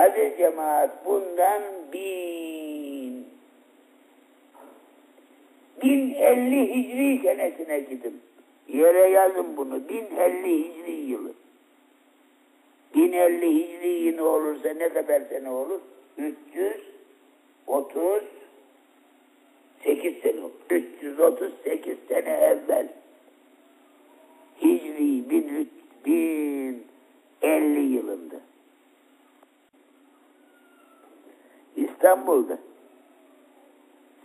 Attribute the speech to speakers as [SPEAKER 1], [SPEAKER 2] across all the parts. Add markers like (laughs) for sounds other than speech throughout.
[SPEAKER 1] Aziz cemaat bundan bin, bin elli hicri senesine gidin. Yere yazın bunu. Bin elli hicri yılı. Bin elli hicri yılı olursa ne kadar sene olur? 338 sene olur. 338 sene evvel. Hicri bin, bin elli yılında. İstanbul'da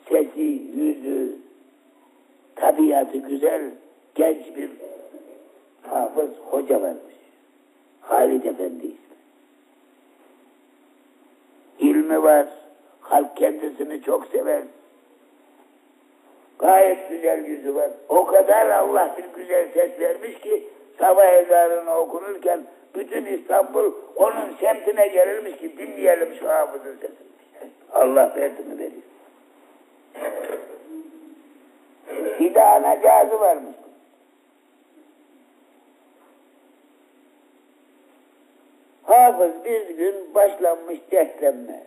[SPEAKER 1] sesi, yüzü, tabiatı güzel genç bir hafız hoca varmış. Halid Efendi ismi. İlmi var. Halk kendisini çok sever. Gayet güzel yüzü var. O kadar Allah bir güzel ses vermiş ki sabah ezanını okunurken bütün İstanbul onun semtine gelirmiş ki dinleyelim şu hafızın sesini. Allah verdiğini veriyor. Bir de anacağızı varmış. Hafız bir gün başlanmış dertlenme.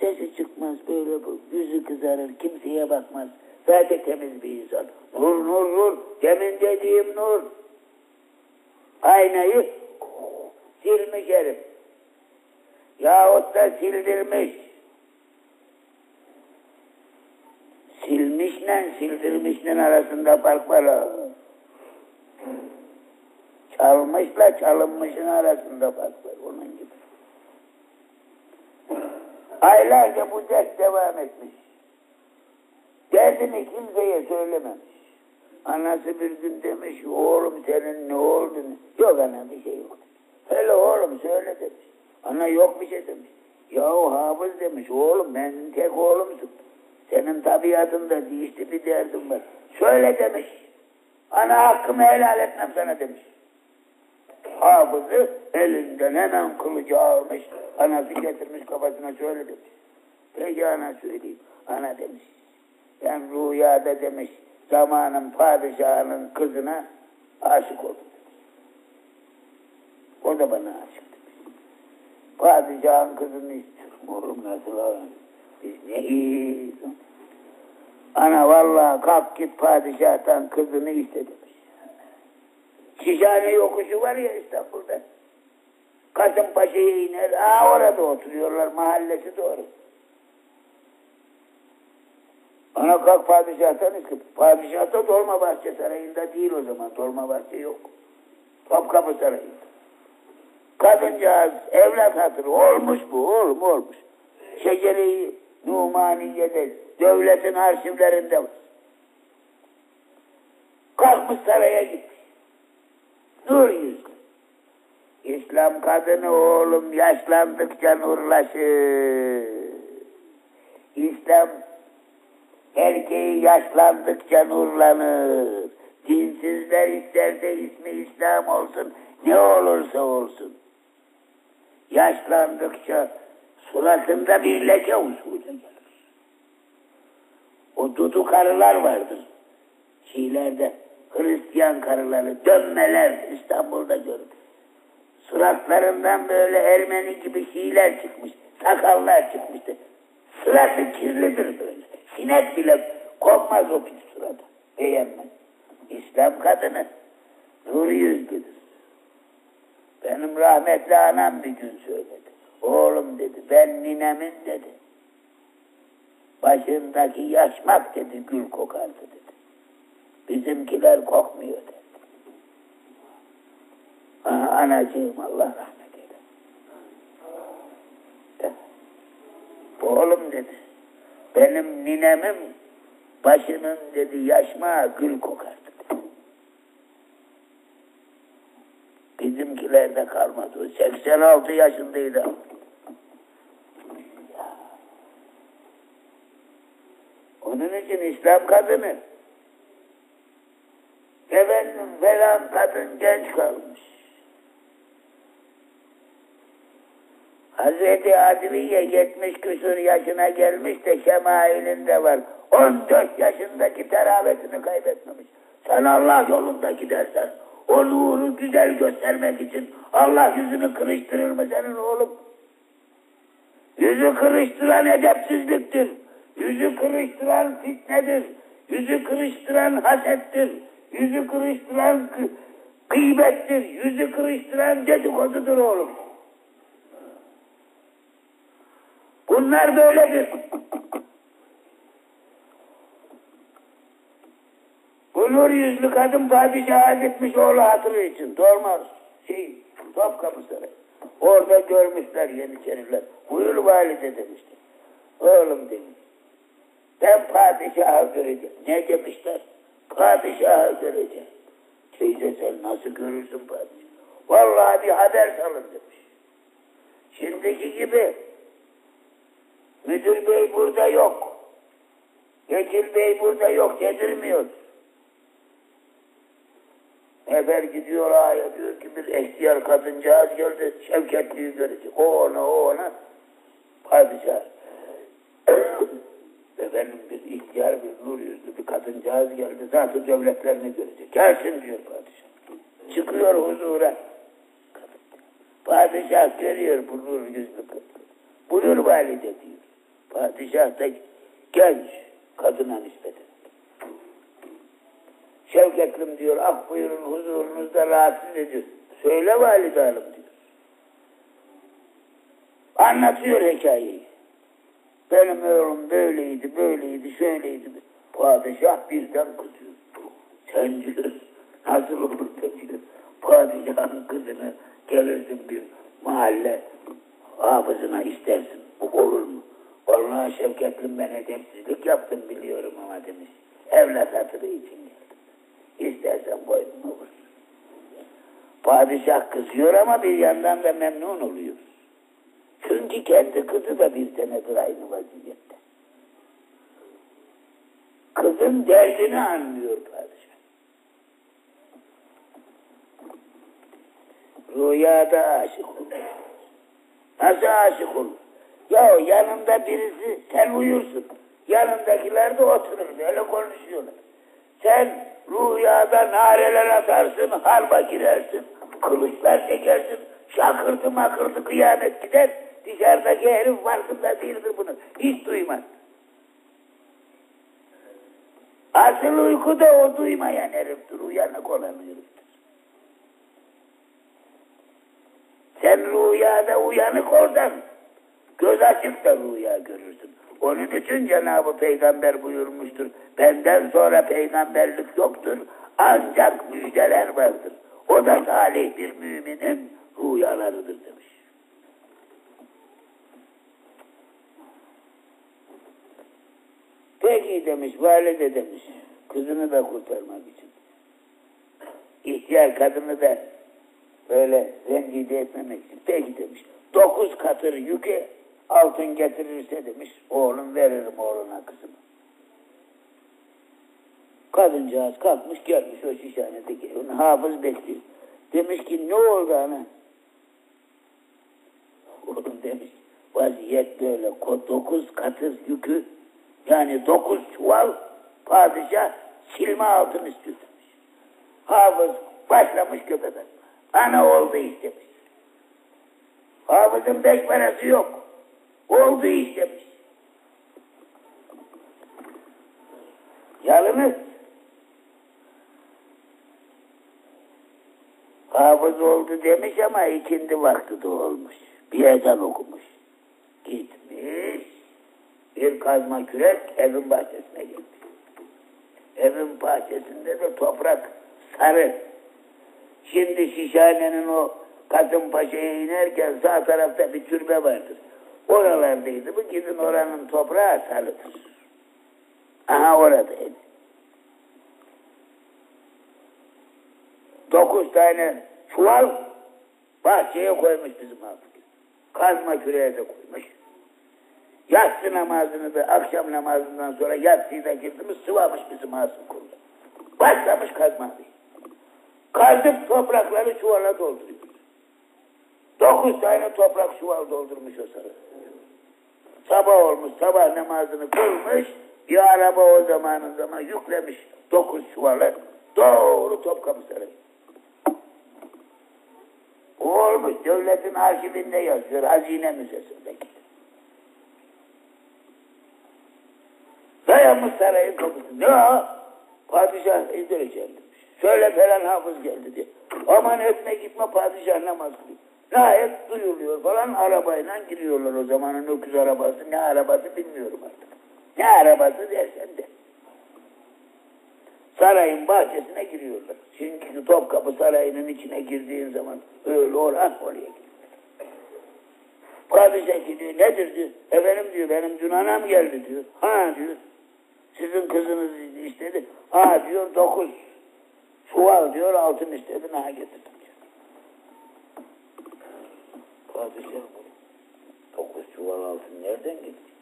[SPEAKER 1] Sesi çıkmaz böyle bu. Yüzü kızarır, kimseye bakmaz. Zaten temiz bir insan. Nur nur nur. Demin dediğim nur. Aynayı silmiş herif. Yahut da sildirmiş. Silmişle sildirmişle arasında fark var. Çalmışla çalınmışın arasında fark var. Onun gibi. Aylarca bu dert devam etmiş. Derdini kimseye söylememiş. Anası bir gün demiş, oğlum senin ne oldu? Yok ana bir şey yok. Hele oğlum söyle demiş. Ana yok bir şey demiş. Yahu hafız demiş, oğlum ben tek oğlumsun. Senin tabiatında değişti bir derdim var. Söyle demiş. Ana hakkımı helal etmem sana demiş. Hafızı elinden hemen kılıcı almış. Anası getirmiş kafasına söyle demiş. Peki ana söyleyeyim. Ana demiş. Ben rüyada demiş zamanın padişahının kızına aşık oldum. O da bana. Padişahın kızını istiyorum. Ağır? Biz neyiz? Ana vallahi kalk git padişahtan kızını iste demiş. Şişhane yokuşu var ya İstanbul'da. Kasımpaşa'ya iner. Aa orada oturuyorlar mahallesi doğru. Ana kalk padişahtan iste. Padişah da Dolmabahçe Sarayı'nda değil o zaman. Dolmabahçe yok. Topkapı Sarayı'nda. Kadıncağız evlat hatırı olmuş bu oğlum olmuş. Şeceri Numaniye'de devletin arşivlerinde var. Kalkmış saraya gitmiş. Nur yüzlü. İslam kadını oğlum yaşlandıkça nurlaşır. İslam erkeği yaşlandıkça nurlanır. Dinsizler isterse ismi İslam olsun, ne olursa olsun. Yaşlandıkça suratında bir leke usulü. O dudu karılar vardır. Şiilerde Hristiyan karıları, dönmeler İstanbul'da görür. Suratlarından böyle Ermeni gibi şiiler çıkmış, sakallar çıkmıştı. Suratı kirlidir böyle. Sinek bile konmaz o pis surata. Beğenmez. İslam kadını nur yüzlüdür. Benim rahmetli anam bir gün söyledi. Oğlum dedi, ben ninemin dedi. Başındaki yaşmak dedi, gül kokardı dedi. Bizimkiler kokmuyor dedi. Aha, anacığım Allah rahmet eylesin. Oğlum dedi, benim ninemin başının dedi yaşma gül kokardı Bizimkilerde kalmadı. O 86 yaşındaydı. Ya. Onun için İslam kadını efendim falan kadın genç kalmış. Hazreti Adviye 70 küsur yaşına gelmiş de şemailinde var. 14 yaşındaki teravetini kaybetmemiş. Sen Allah yolunda gidersen o nuru güzel göstermek için Allah yüzünü kırıştırır mı senin oğlum? Yüzü kırıştıran edepsizliktir. Yüzü kırıştıran fitnedir. Yüzü kırıştıran hasettir. Yüzü kırıştıran gı- gıybettir. Yüzü kırıştıran dedikodudur oğlum. Bunlar böyledir. Bu nur yüzlü kadın padişaha gitmiş oğlu hatırı için. Dormaz. Şey, Topkapı Sarayı. Orada görmüşler Yeniçeriler. Buyur valide demişler. Oğlum demiş. Ben padişahı göreceğim. Ne demişler? Padişahı göreceğim. Teyze sen nasıl görürsün padişahı? Vallahi bir haber salın demiş. Şimdiki gibi müdür bey burada yok. Vekil bey burada yok yedirmiyor. Efer gidiyor ağaya diyor ki bir ihtiyar kadıncağız geldi Şevketli'yi görecek. O ona o ona padişah. (clears throat) Efendim bir ihtiyar bir nur yüzlü bir kadıncağız geldi. Zaten devletlerini görecek. Gelsin diyor padişah. Çıkıyor huzura. Padişah görüyor bu nur yüzlü kadın. Buyur valide diyor. Padişah da genç kadına nispeten. Şevketlim diyor, ah buyurun huzurunuzda rahatsız ediyor. Söyle valide hanım diyor. Anlatıyor hikayeyi. Benim oğlum böyleydi, böyleydi, şöyleydi. Padişah birden kızıyor. Sen diyor, nasıl olur da diyor, padişahın kızını gelirsin bir mahalle hafızına istersin. Bu olur mu? Vallahi Şevketlim ben edepsizlik yaptım biliyorum ama demiş. Evlat Padişah kızıyor ama bir yandan da memnun oluyor. Çünkü kendi kızı da bir senedir aynı vaziyette. Kızın derdini anlıyor padişah. Rüyada aşık olur. Nasıl aşık olur? Ya yanında birisi sen uyursun. Yanındakiler de oturur. Böyle konuşuyorlar. Sen rüyada nareler atarsın, harba girersin, kılıçlar çekersin, şakırtı makırtı kıyamet gider. Dışarıdaki herif farkında değildir bunu. Hiç duymaz. Asıl uykuda o duymayan heriftir, uyanık olan heriftir. Sen rüyada uyanık oradan, göz açık da rüya görürsün. Onun için Cenab-ı Peygamber buyurmuştur. Benden sonra peygamberlik yoktur. Ancak müjdeler vardır. O da salih bir müminin rüyalarıdır demiş. Peki demiş, valide demiş. Kızını da kurtarmak için. İhtiyar kadını da böyle rencide etmemek için. Peki demiş. Dokuz katır yükü altın getirirse demiş. Oğlum veririm oğluna kızımı. Kadıncağız kalkmış gelmiş o şişhanedeki evine. Hafız bekliyor. Demiş ki ne oldu ana? (laughs) Oğlum demiş vaziyet böyle. Dokuz katır yükü yani dokuz çuval padişah silme altın istiyor. Hafız başlamış köpeden. Ana oldu iş demiş. Hafızın beş parası yok. Oldu iş demiş. Yalnız hafız oldu demiş ama ikindi vakti de olmuş. Bir ezan okumuş. Gitmiş. Bir kazma kürek evin bahçesine gelmiş. Evin bahçesinde de toprak sarı. Şimdi Şişhane'nin o Kasımpaşa'ya inerken sağ tarafta bir türbe vardır. Oralardaydı. Bu gidin oranın toprağı sarıdır. Aha oradaydı. Dokuz tane çuval bahçeye koymuş bizim hafız. Kazma küreğe de koymuş. Yatsı namazını da akşam namazından sonra yatsıyı da girdiğimiz sıvamış bizim Asım kurdu. Başlamış kazmayı. Kazıp toprakları çuvala dolduruyor. Dokuz tane toprak çuval doldurmuş o sırada. Sabah olmuş, sabah namazını kılmış, bir araba o zamanın zaman yüklemiş dokuz çuvalı, doğru Topkapı Sarayı. O olmuş devletin arşivinde yazıyor, hazine müzesindeki. Dayanmış sarayın kapısı. Ne o? Padişah indireceğim demiş. Şöyle falan hafız geldi diye. Aman etme gitme padişah namaz kılıyor. Gayet duyuluyor falan arabayla giriyorlar o zamanın öküz arabası. Ne arabası bilmiyorum artık. Ne arabası dersen de. Sarayın bahçesine giriyorlar. Çünkü Topkapı Sarayı'nın içine girdiğin zaman öyle oran oraya giriyor. Padişah diyor nedir diyor. Efendim diyor benim dün anam geldi diyor. Ha diyor. Sizin kızınız istedi. Ha diyor dokuz. Çuval diyor altın istedi. Ha getirdim diyor. Padişah dokuz çuval altın nereden gelecek?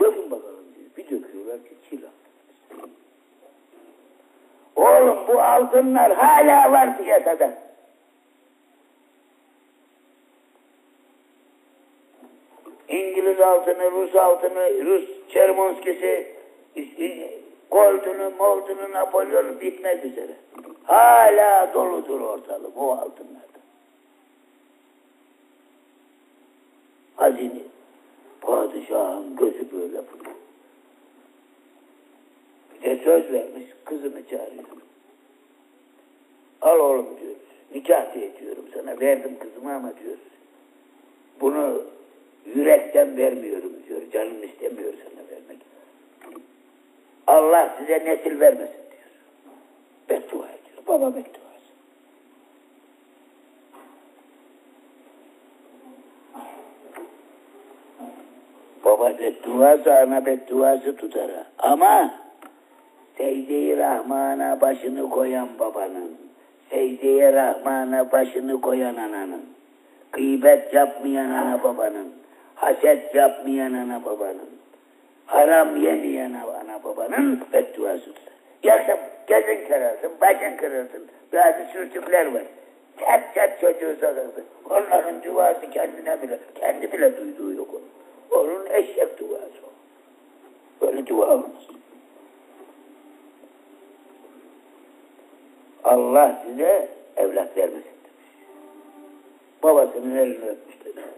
[SPEAKER 1] Dökün bakalım diyor. Bir döküyorlar ki çil altın. Oğlum bu altınlar hala var piyasada. İngiliz altını, Rus altını, Rus Çermonskisi, Goldunu, Moldunu, Napolyon bitmek üzere. Hala doludur ortalık o altınlarda. Hazine. Padişahın gözü böyle. Bir de söz vermiş, kızını çağırıyor. Al oğlum diyor. Nikah diye diyorum sana. Verdim kızımı ama diyor. Bunu yürekten vermiyorum diyor. Canım istemiyor sana vermek. Allah size nesil vermesin diyor. Beddua ediyor. Baba bedduası. Baba bedduası ana bedduası tutar. Ama secde-i Rahman'a başını koyan babanın, secde-i Rahman'a başını koyan ananın, gıybet yapmayan ana babanın, haset yapmayan ana babanın, haram yemeyen ana babanın bedduası tutar. Yoksa gözün kırılsın, başın kırılsın, bazı sürtükler var. Çat çat çocuğu sarıldı. Onların duası kendine bile, kendi bile duyduğu yok onun. Onun eşek duası. Böyle dua olmaz. Allah size evlat vermesin demiş. Babasının elini öpmüşler demişler.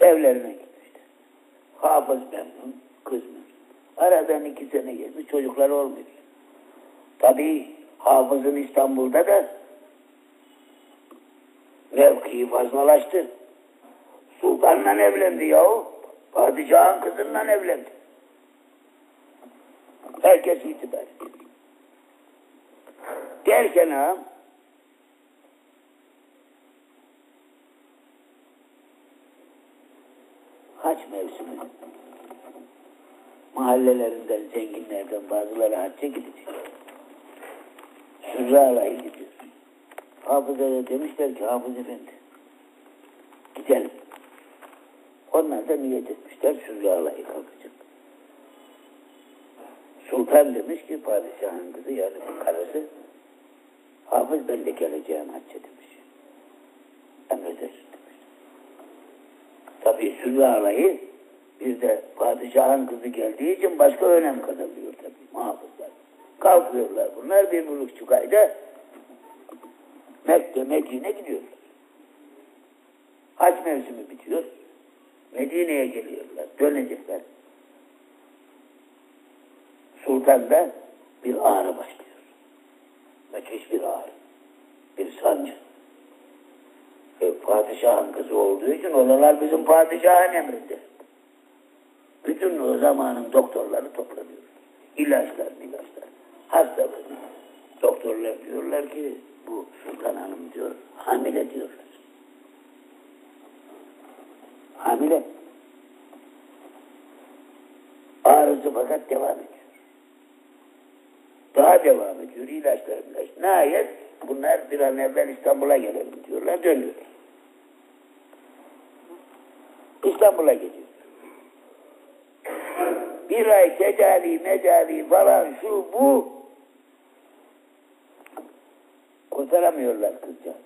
[SPEAKER 1] Evlerine gitmişler. Hafız memnun, kız memnun. Aradan iki sene geçmiş, çocuklar olmuyor. Tabii hafızın İstanbul'da da mevkii fazlalaştı. Sultanla evlendi yahu. Padişahın kızından evlendi. Ha, haç mevsimi. Mahallelerinden, zenginlerden bazıları hacca gidecek. Sürra alayı gidiyor. Hafıza demişler ki Hafız Efendi gidelim. Onlar da niyet etmişler Sürra alayı kalkacak. Sultan demiş ki padişahın kızı yani karısı Hafız ben de geleceğim hacca demiş. Emredersin demiş. Tabii Sürra alayı bir de padişahın kızı geldiği için başka önem kazanıyor tabii muhafızlar. Kalkıyorlar bunlar bir buçuk ayda Mekke, Medine gidiyorlar. Hac mevsimi bitiyor. Medine'ye geliyorlar. Dönecekler. Sultan'da bir ağrı başlıyor. Müthiş bir ağrı. Bir sancı. E, padişahın kızı olduğu için oralar bizim padişahın emrinde. Bütün o zamanın doktorları toplanıyor. İlaçlar, ilaçlar. Hastalığı. Doktorlar diyorlar ki bu Sultan Hanım diyor hamile diyorlar. Hamile. Ağrısı fakat devam ediyor. Daha devam ediyor. İlaçlar, ilaç. Nihayet bunlar bir an evvel İstanbul'a gelelim diyorlar. Dönüyorlar. İstanbul'a gidiyor. Bir ay tedavi, medavi falan şu bu kurtaramıyorlar kızcağız.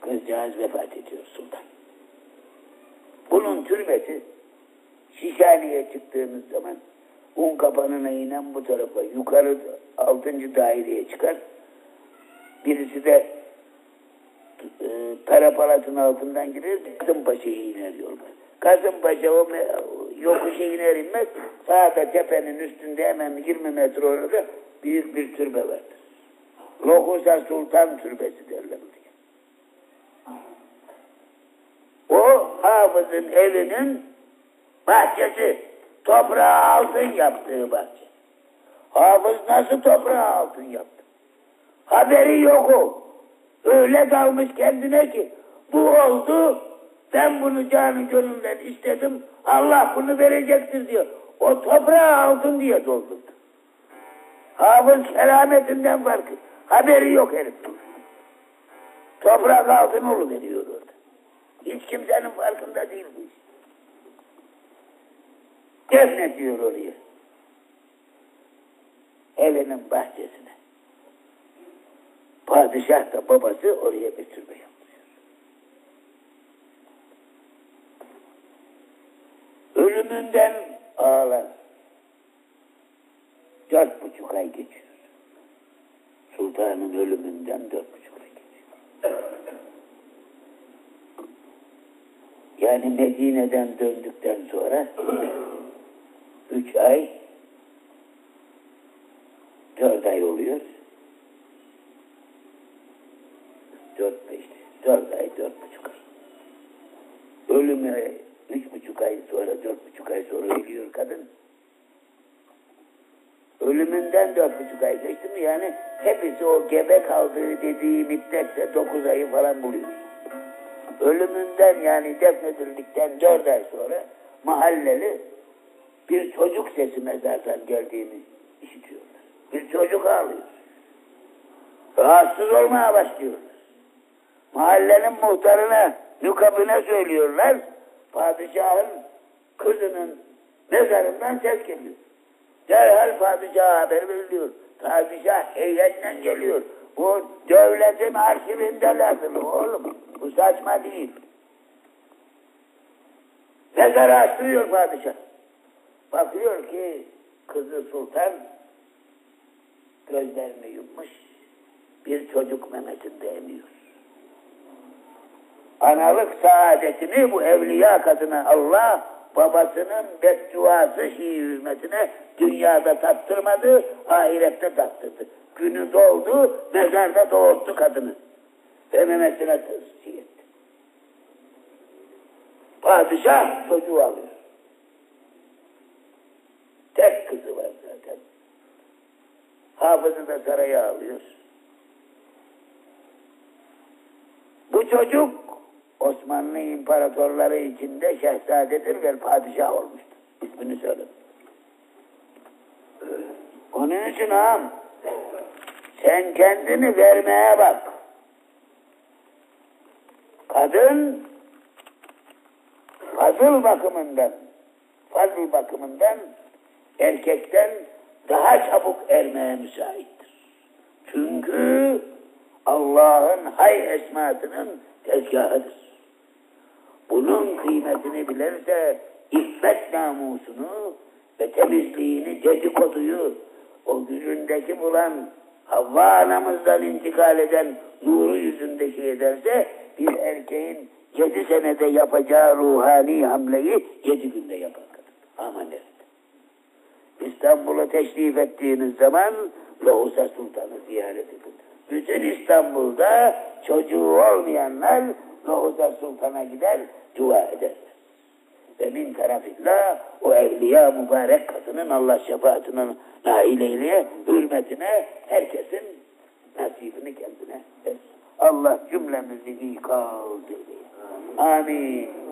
[SPEAKER 1] Kızcağız vefat ediyor sultan. Bunun türbesi Şişhane'ye çıktığınız zaman un kapanına inen bu tarafa yukarı altıncı daireye çıkar. Birisi de e, Perapalat'ın altından girer, Kasımpaşa'ya iner yolda. Kasımpaşa o yokuşa iner inmez, sağda tepenin üstünde hemen 20 metre orada büyük bir türbe vardır. Lohusa Sultan Türbesi derler. O hafızın evinin bahçesi, toprağı altın yaptığı bahçe. Hafız nasıl toprağı altın yaptı? Haberi yok o. Öyle dalmış kendine ki bu oldu ben bunu canı gönülden istedim Allah bunu verecektir diyor. O toprağı altın diye doldurdu. Hafız kerametinden farkı. Haberi yok herif. Toprak altın veriyor orada. Hiç kimsenin farkında değil bu iş. Defnediyor oraya. Evinin bahçesine. Padişah da babası oraya bir türbe yaptırıyor. Ölümünden ağlar. Dört buçuk ay geçiyor. Sultanın ölümünden dört buçuk ay geçiyor. Yani Medine'den döndükten sonra üç ay dört ay oluyor. Dört beş, dört ay, dört buçuk ay. Ölümü üç buçuk ay sonra, dört buçuk ay sonra ölüyor kadın. Ölümünden dört buçuk ay geçti mi yani hepsi o gebe kaldığı dediği müddetse dokuz ayı falan buluyor. Ölümünden yani defnedildikten dört ay sonra mahalleli bir çocuk sesi mezardan geldiğini işitiyorlar. Bir çocuk ağlıyor. Rahatsız olmaya başlıyorlar. Mahallenin muhtarına, nükabine söylüyorlar. Padişahın kızının mezarından ses geliyor. Derhal padişaha haber veriliyor. Padişah heyetle geliyor. Bu devletin arşivinde lazım oğlum. Bu saçma değil. Mezarı açtırıyor padişah. Bakıyor ki kızı sultan gözlerini yummuş bir çocuk memesinde emiyor. Analık saadetini bu evliya kadına Allah babasının bedduası şii hürmetine dünyada tattırmadı, ahirette tattırdı. Günü doldu, mezarda doğurttu kadını. Ve memesine tavsiye. Padişah çocuğu alıyor. Tek kızı var zaten. Hafızı da saraya alıyor. Bu çocuk Osmanlı imparatorları içinde şehzadedir ve padişah olmuştur. İsmini söyle. Onun için ağam sen kendini vermeye bak. Kadın fazıl bakımından fazıl bakımından erkekten daha çabuk ermeye müsaittir. Çünkü Allah'ın hay esmasının tezgahıdır. Bunun kıymetini bilirse iffet namusunu ve temizliğini, dedikoduyu o yüzündeki bulan Havva anamızdan intikal eden nuru yüzünde şey ederse bir erkeğin yedi senede yapacağı ruhani hamleyi yedi günde yapar kadın. Aman evet. İstanbul'a teşrif ettiğiniz zaman Lohusa Sultan'ı ziyaret edin. Bütün İstanbul'da çocuğu olmayanlar Lohusa Sultan'a gider, dua eder. Ve min tarafıyla o evliya mübarek kadının Allah şefaatine nail hürmetine herkesin nasibini kendine versin. Allah cümlemizi ikaz eyleye. Amin.